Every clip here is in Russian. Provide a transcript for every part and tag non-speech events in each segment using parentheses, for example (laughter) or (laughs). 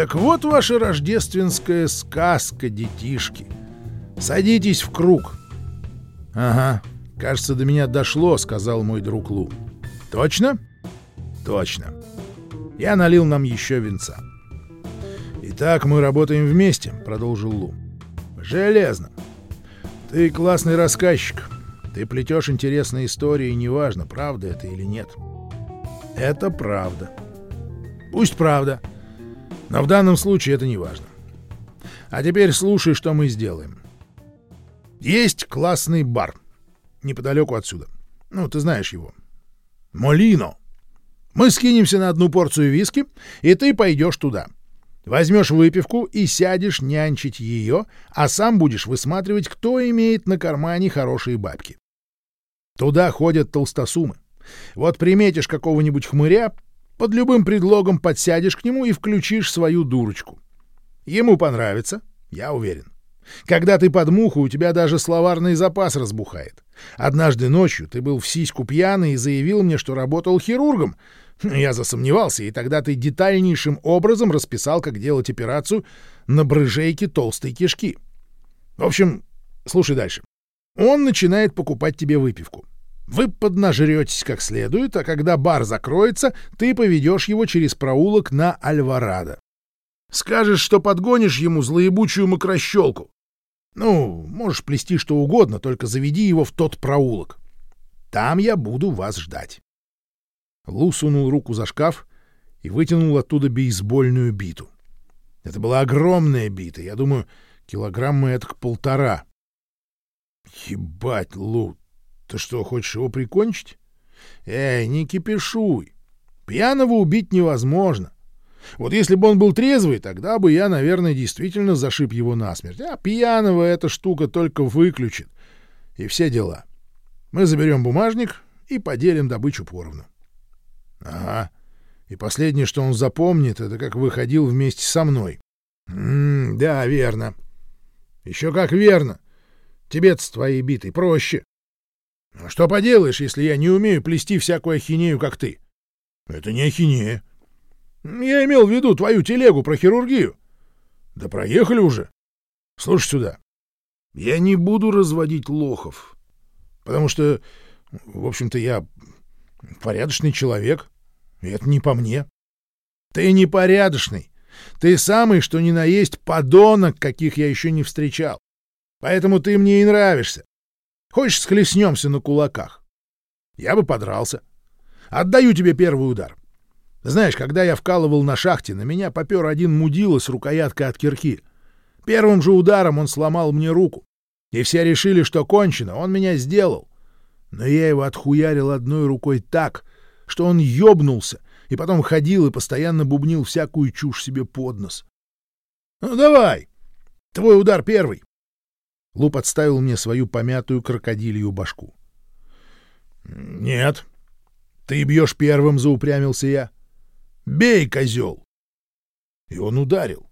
Так вот ваша рождественская сказка, детишки. Садитесь в круг. Ага, кажется, до меня дошло, сказал мой друг Лу. Точно? Точно. Я налил нам еще винца. Итак, мы работаем вместе, продолжил Лу. Железно. Ты классный рассказчик. Ты плетешь интересные истории, неважно, правда это или нет. Это правда. Пусть правда. Но в данном случае это не важно. А теперь слушай, что мы сделаем. Есть классный бар неподалеку отсюда. Ну, ты знаешь его. Молино. Мы скинемся на одну порцию виски, и ты пойдешь туда. Возьмешь выпивку и сядешь нянчить ее, а сам будешь высматривать, кто имеет на кармане хорошие бабки. Туда ходят толстосумы. Вот приметишь какого-нибудь хмыря, под любым предлогом подсядешь к нему и включишь свою дурочку. Ему понравится, я уверен. Когда ты под муху, у тебя даже словарный запас разбухает. Однажды ночью ты был в сиську пьяный и заявил мне, что работал хирургом. Я засомневался, и тогда ты детальнейшим образом расписал, как делать операцию на брыжейке толстой кишки. В общем, слушай дальше. Он начинает покупать тебе выпивку. Вы поднажретесь как следует, а когда бар закроется, ты поведешь его через проулок на Альварадо. Скажешь, что подгонишь ему злоебучую мокрощелку. Ну, можешь плести что угодно, только заведи его в тот проулок. Там я буду вас ждать. Лу сунул руку за шкаф и вытянул оттуда бейсбольную биту. Это была огромная бита, я думаю, килограмма это к полтора. Ебать, Лу, ты что, хочешь его прикончить? Эй, не кипишуй. Пьяного убить невозможно. Вот если бы он был трезвый, тогда бы я, наверное, действительно зашиб его насмерть. А пьяного эта штука только выключит. И все дела. Мы заберем бумажник и поделим добычу поровну. Ага. И последнее, что он запомнит, это как выходил вместе со мной. М -м, да, верно. Еще как верно. Тебе-то с твоей битой проще. А что поделаешь, если я не умею плести всякую ахинею, как ты? Это не ахинея. Я имел в виду твою телегу про хирургию. Да проехали уже. Слушай сюда. Я не буду разводить лохов, потому что, в общем-то, я порядочный человек, и это не по мне. Ты непорядочный. Ты самый, что ни на есть, подонок, каких я еще не встречал. Поэтому ты мне и нравишься. Хочешь, схлестнемся на кулаках? Я бы подрался. Отдаю тебе первый удар. Знаешь, когда я вкалывал на шахте, на меня попер один мудила с рукояткой от кирки. Первым же ударом он сломал мне руку. И все решили, что кончено, он меня сделал. Но я его отхуярил одной рукой так, что он ёбнулся, и потом ходил и постоянно бубнил всякую чушь себе под нос. «Ну давай! Твой удар первый!» Лу подставил мне свою помятую крокодилью башку. «Нет, ты бьешь первым», — заупрямился я. «Бей, козел!» И он ударил.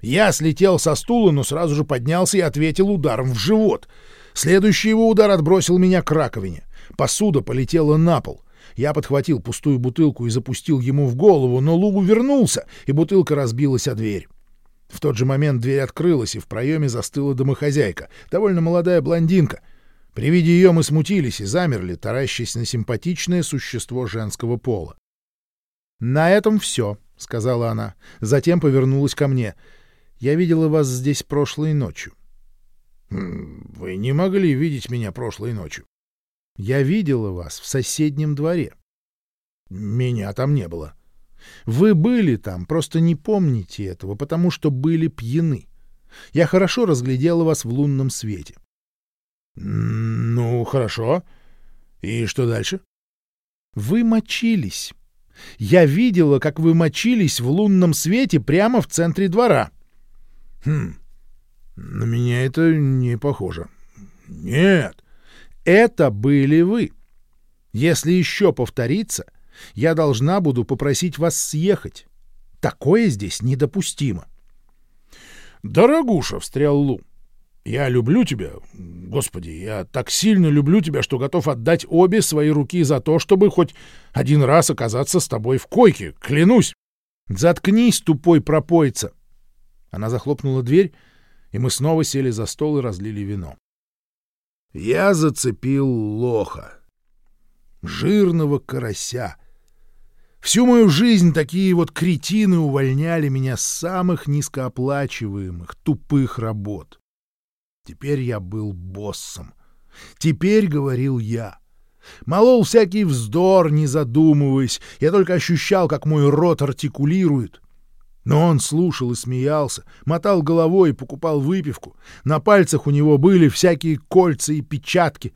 Я слетел со стула, но сразу же поднялся и ответил ударом в живот. Следующий его удар отбросил меня к раковине. Посуда полетела на пол. Я подхватил пустую бутылку и запустил ему в голову, но Лубу вернулся, и бутылка разбилась о дверь. В тот же момент дверь открылась, и в проеме застыла домохозяйка, довольно молодая блондинка. При виде ее мы смутились и замерли, таращась на симпатичное существо женского пола. «На этом все», — сказала она. Затем повернулась ко мне. «Я видела вас здесь прошлой ночью». «Вы не могли видеть меня прошлой ночью». «Я видела вас в соседнем дворе». «Меня там не было». Вы были там, просто не помните этого, потому что были пьяны. Я хорошо разглядела вас в лунном свете. — Ну, хорошо. И что дальше? — Вы мочились. Я видела, как вы мочились в лунном свете прямо в центре двора. — Хм, на меня это не похоже. — Нет. — Это были вы. Если еще повторится, я должна буду попросить вас съехать. Такое здесь недопустимо. — Дорогуша, — встрял Лу, — я люблю тебя. Господи, я так сильно люблю тебя, что готов отдать обе свои руки за то, чтобы хоть один раз оказаться с тобой в койке, клянусь. Заткнись, тупой пропойца! Она захлопнула дверь, и мы снова сели за стол и разлили вино. Я зацепил лоха. Жирного карася. Всю мою жизнь такие вот кретины увольняли меня с самых низкооплачиваемых, тупых работ. Теперь я был боссом. Теперь говорил я. Молол всякий вздор, не задумываясь. Я только ощущал, как мой рот артикулирует. Но он слушал и смеялся, мотал головой и покупал выпивку. На пальцах у него были всякие кольца и печатки,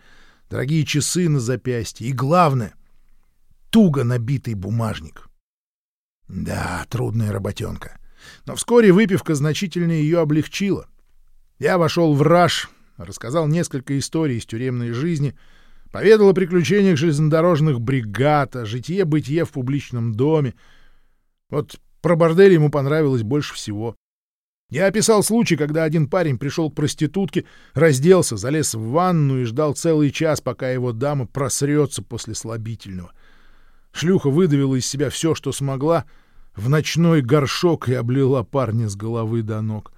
дорогие часы на запястье и, главное, туго набитый бумажник. Да, трудная работенка. Но вскоре выпивка значительно ее облегчила. Я вошел в раж, рассказал несколько историй из тюремной жизни, поведал о приключениях железнодорожных бригад, о житье-бытие в публичном доме. Вот про бордель ему понравилось больше всего. Я описал случай, когда один парень пришел к проститутке, разделся, залез в ванну и ждал целый час, пока его дама просрется после слабительного. Шлюха выдавила из себя все, что смогла, в ночной горшок и облила парня с головы до ног.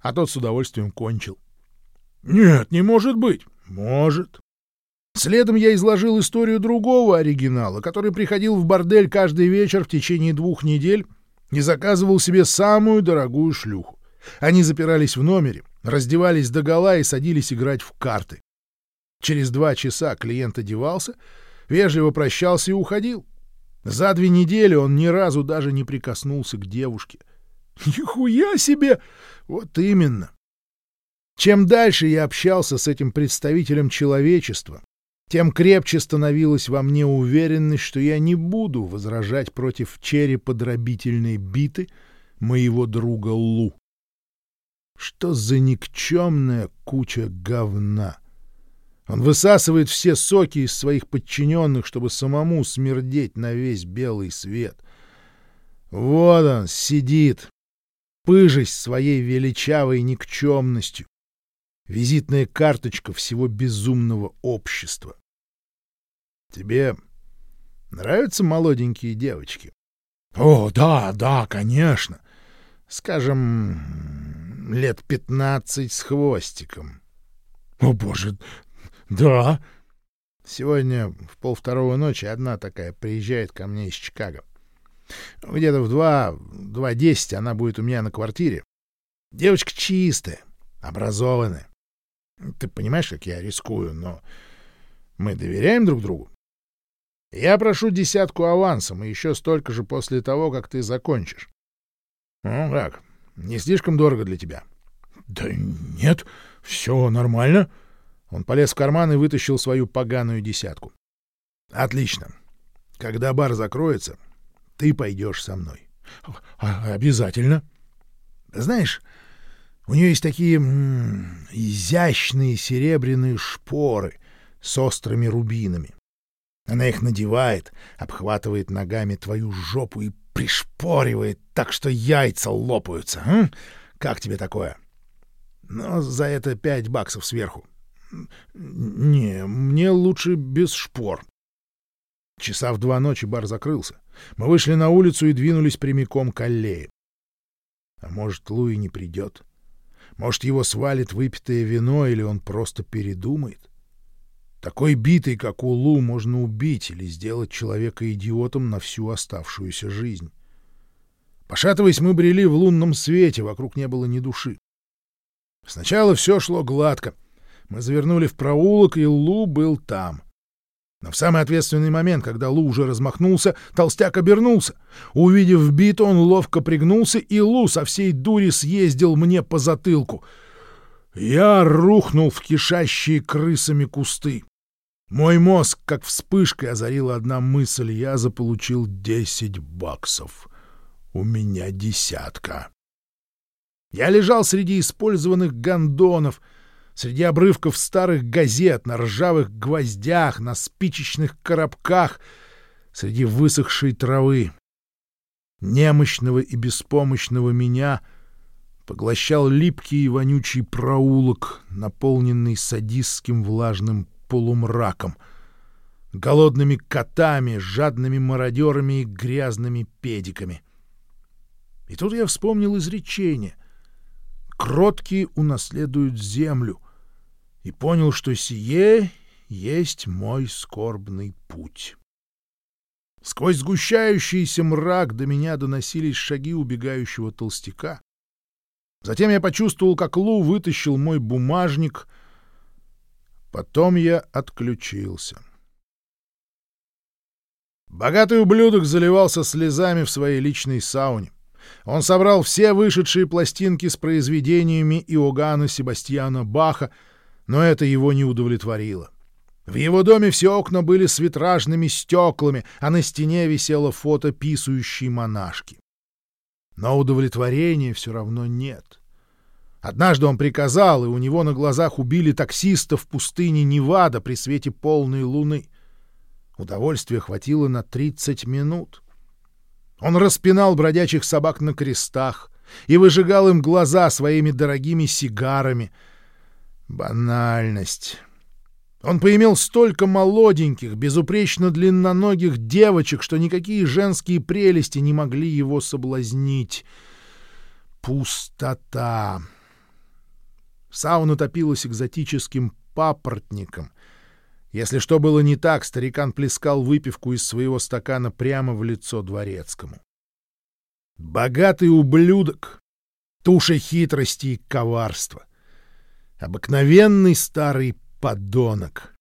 А тот с удовольствием кончил. Нет, не может быть. Может. Следом я изложил историю другого оригинала, который приходил в бордель каждый вечер в течение двух недель и заказывал себе самую дорогую шлюху. Они запирались в номере, раздевались догола и садились играть в карты. Через два часа клиент одевался, вежливо прощался и уходил. За две недели он ни разу даже не прикоснулся к девушке. (laughs) Нихуя себе! Вот именно. Чем дальше я общался с этим представителем человечества, тем крепче становилась во мне уверенность, что я не буду возражать против череподробительной биты моего друга Лу. Что за никчемная куча говна! Он высасывает все соки из своих подчиненных, чтобы самому смердеть на весь белый свет. Вот он сидит, пыжась своей величавой никчемностью. Визитная карточка всего безумного общества. Тебе нравятся молоденькие девочки? О, да, да, конечно. Скажем, лет пятнадцать с хвостиком. О, боже, да. Сегодня в полвторого ночи одна такая приезжает ко мне из Чикаго. Где-то в два, два десять она будет у меня на квартире. Девочка чистая, образованная. Ты понимаешь, как я рискую, но мы доверяем друг другу. Я прошу десятку авансом и еще столько же после того, как ты закончишь. Ну, как, не слишком дорого для тебя? Да нет, все нормально. Он полез в карман и вытащил свою поганую десятку. Отлично. Когда бар закроется, ты пойдешь со мной. А, обязательно. Знаешь, у нее есть такие м -м, изящные серебряные шпоры с острыми рубинами. Она их надевает, обхватывает ногами твою жопу и пришпоривает так, что яйца лопаются. М? Как тебе такое? Но за это пять баксов сверху. Не, мне лучше без шпор. Часа в два ночи бар закрылся. Мы вышли на улицу и двинулись прямиком к аллее. А может, Луи не придет? Может, его свалит выпитое вино, или он просто передумает? Такой битый, как у Лу, можно убить или сделать человека идиотом на всю оставшуюся жизнь. Пошатываясь, мы брели в лунном свете, вокруг не было ни души. Сначала все шло гладко. Мы завернули в проулок, и Лу был там. Но в самый ответственный момент, когда Лу уже размахнулся, толстяк обернулся. Увидев бит, он ловко пригнулся, и Лу со всей дури съездил мне по затылку. Я рухнул в кишащие крысами кусты. Мой мозг, как вспышкой, озарила одна мысль. Я заполучил десять баксов. У меня десятка. Я лежал среди использованных гондонов, среди обрывков старых газет, на ржавых гвоздях, на спичечных коробках, среди высохшей травы. Немощного и беспомощного меня поглощал липкий и вонючий проулок, наполненный садистским влажным полумраком, голодными котами, жадными мародерами и грязными педиками. И тут я вспомнил изречение «Кроткие унаследуют землю» и понял, что сие есть мой скорбный путь. Сквозь сгущающийся мрак до меня доносились шаги убегающего толстяка. Затем я почувствовал, как Лу вытащил мой бумажник. Потом я отключился. Богатый ублюдок заливался слезами в своей личной сауне. Он собрал все вышедшие пластинки с произведениями Иоганна Себастьяна Баха, но это его не удовлетворило. В его доме все окна были с витражными стеклами, а на стене висело фото писающей монашки. Но удовлетворения все равно нет. Однажды он приказал, и у него на глазах убили таксиста в пустыне Невада при свете полной луны. Удовольствия хватило на 30 минут. Он распинал бродячих собак на крестах и выжигал им глаза своими дорогими сигарами. Банальность. Он поимел столько молоденьких, безупречно длинноногих девочек, что никакие женские прелести не могли его соблазнить. Пустота. Сауна топилась экзотическим папоротником. Если что было не так, старикан плескал выпивку из своего стакана прямо в лицо дворецкому. Богатый ублюдок, туша хитрости и коварства. Обыкновенный старый подонок.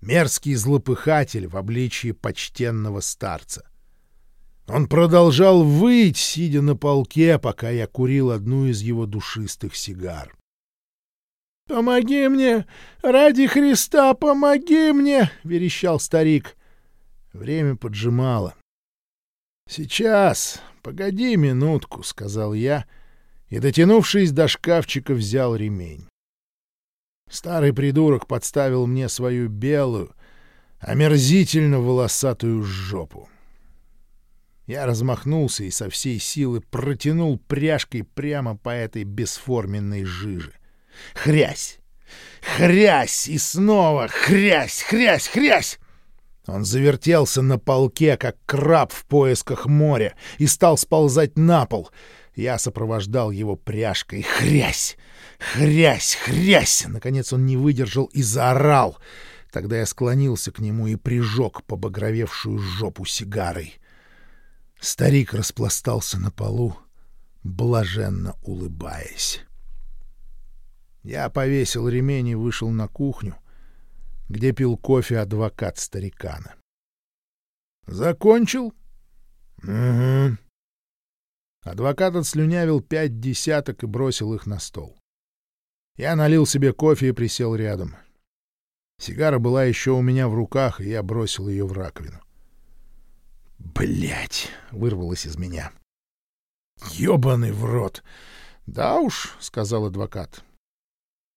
Мерзкий злопыхатель в обличии почтенного старца. Он продолжал выть, сидя на полке, пока я курил одну из его душистых сигар. «Помоги мне! Ради Христа, помоги мне!» — верещал старик. Время поджимало. «Сейчас, погоди минутку», — сказал я, и, дотянувшись до шкафчика, взял ремень. Старый придурок подставил мне свою белую, омерзительно волосатую жопу. Я размахнулся и со всей силы протянул пряжкой прямо по этой бесформенной жиже. Хрясь! Хрясь! И снова хрясь! Хрясь! Хрясь! Он завертелся на полке, как краб в поисках моря, и стал сползать на пол. Я сопровождал его пряжкой. Хрясь! Хрясь! Хрясь! Наконец он не выдержал и заорал. Тогда я склонился к нему и прижег побагровевшую жопу сигарой. Старик распластался на полу, блаженно улыбаясь. Я повесил ремень и вышел на кухню, где пил кофе адвокат старикана. «Закончил?» «Угу». Адвокат отслюнявил пять десяток и бросил их на стол. Я налил себе кофе и присел рядом. Сигара была еще у меня в руках, и я бросил ее в раковину. Блять! вырвалось из меня. Ёбаный в рот! Да уж, — сказал адвокат.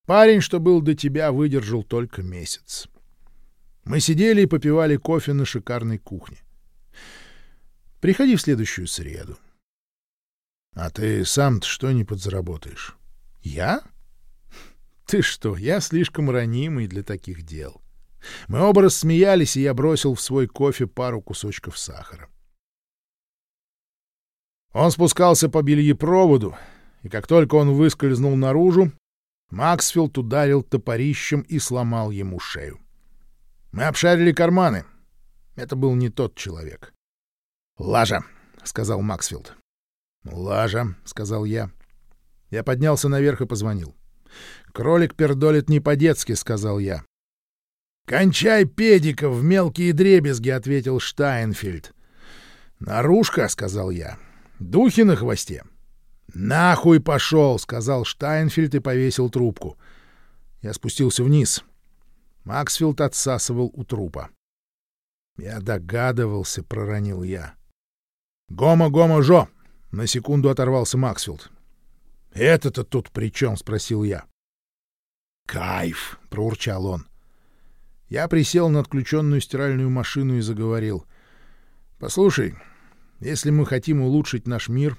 Парень, что был до тебя, выдержал только месяц. Мы сидели и попивали кофе на шикарной кухне. Приходи в следующую среду. А ты сам-то что не подзаработаешь? Я? Ты что, я слишком ранимый для таких дел. Мы оба рассмеялись, и я бросил в свой кофе пару кусочков сахара. Он спускался по бельепроводу, и как только он выскользнул наружу, Максфилд ударил топорищем и сломал ему шею. Мы обшарили карманы. Это был не тот человек. «Лажа», — сказал Максфилд. «Лажа», — сказал я. Я поднялся наверх и позвонил. «Кролик пердолит не по-детски», — сказал я. «Кончай педиков в мелкие дребезги», — ответил Штайнфельд. «Наружка», — сказал я. «Духи на хвосте». «Нахуй пошел», — сказал Штайнфельд и повесил трубку. Я спустился вниз. Максфилд отсасывал у трупа. «Я догадывался», — проронил я. «Гома-гома-жо!» — на секунду оторвался Максфилд. «Это-то тут при чем?» — спросил я. «Кайф!» — проурчал он. Я присел на отключенную стиральную машину и заговорил. «Послушай, если мы хотим улучшить наш мир,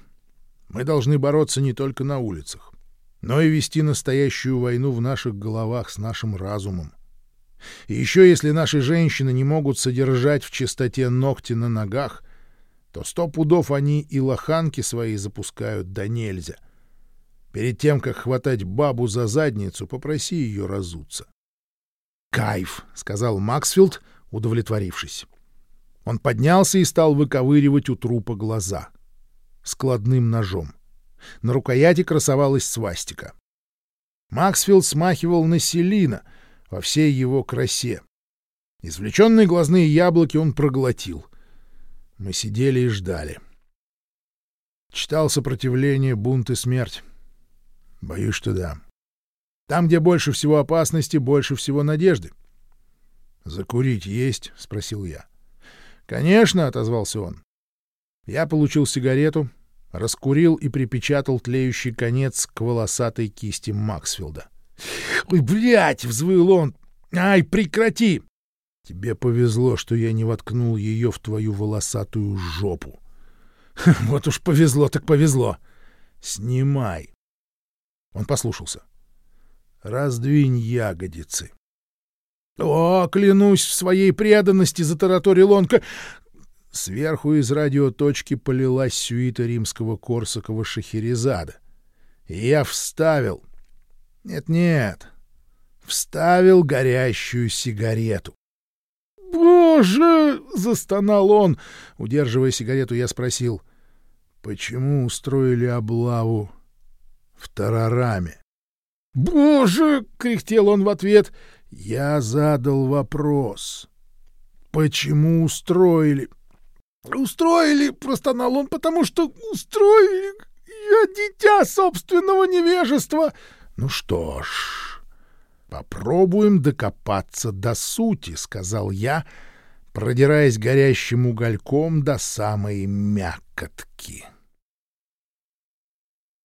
мы должны бороться не только на улицах, но и вести настоящую войну в наших головах с нашим разумом. И еще если наши женщины не могут содержать в чистоте ногти на ногах, то сто пудов они и лоханки свои запускают да нельзя. Перед тем, как хватать бабу за задницу, попроси ее разуться. «Кайф», — сказал Максфилд, удовлетворившись. Он поднялся и стал выковыривать у трупа глаза. Складным ножом. На рукояти красовалась свастика. Максфилд смахивал на Селина во всей его красе. Извлеченные глазные яблоки он проглотил. Мы сидели и ждали. Читал сопротивление, бунт и смерть. Боюсь, что да. Там, где больше всего опасности, больше всего надежды. «Закурить есть?» — спросил я. «Конечно», — отозвался он. Я получил сигарету, раскурил и припечатал тлеющий конец к волосатой кисти Максфилда. «Ой, блядь!» — взвыл он. «Ай, прекрати!» «Тебе повезло, что я не воткнул ее в твою волосатую жопу». «Вот уж повезло так повезло!» «Снимай!» Он послушался. «Раздвинь ягодицы». «О, клянусь в своей преданности!» — затараторил он. Сверху из радиоточки полилась сюита римского Корсакова Шахерезада. Я вставил... Нет-нет, вставил горящую сигарету. «Боже!» — застонал он. Удерживая сигарету, я спросил, почему устроили облаву в Тарараме? «Боже!» — кряхтел он в ответ. Я задал вопрос. «Почему устроили?» «Устроили!» — простонал он, потому что устроили! Я дитя собственного невежества!» «Ну что ж, попробуем докопаться до сути», — сказал я, продираясь горящим угольком до самой мякотки.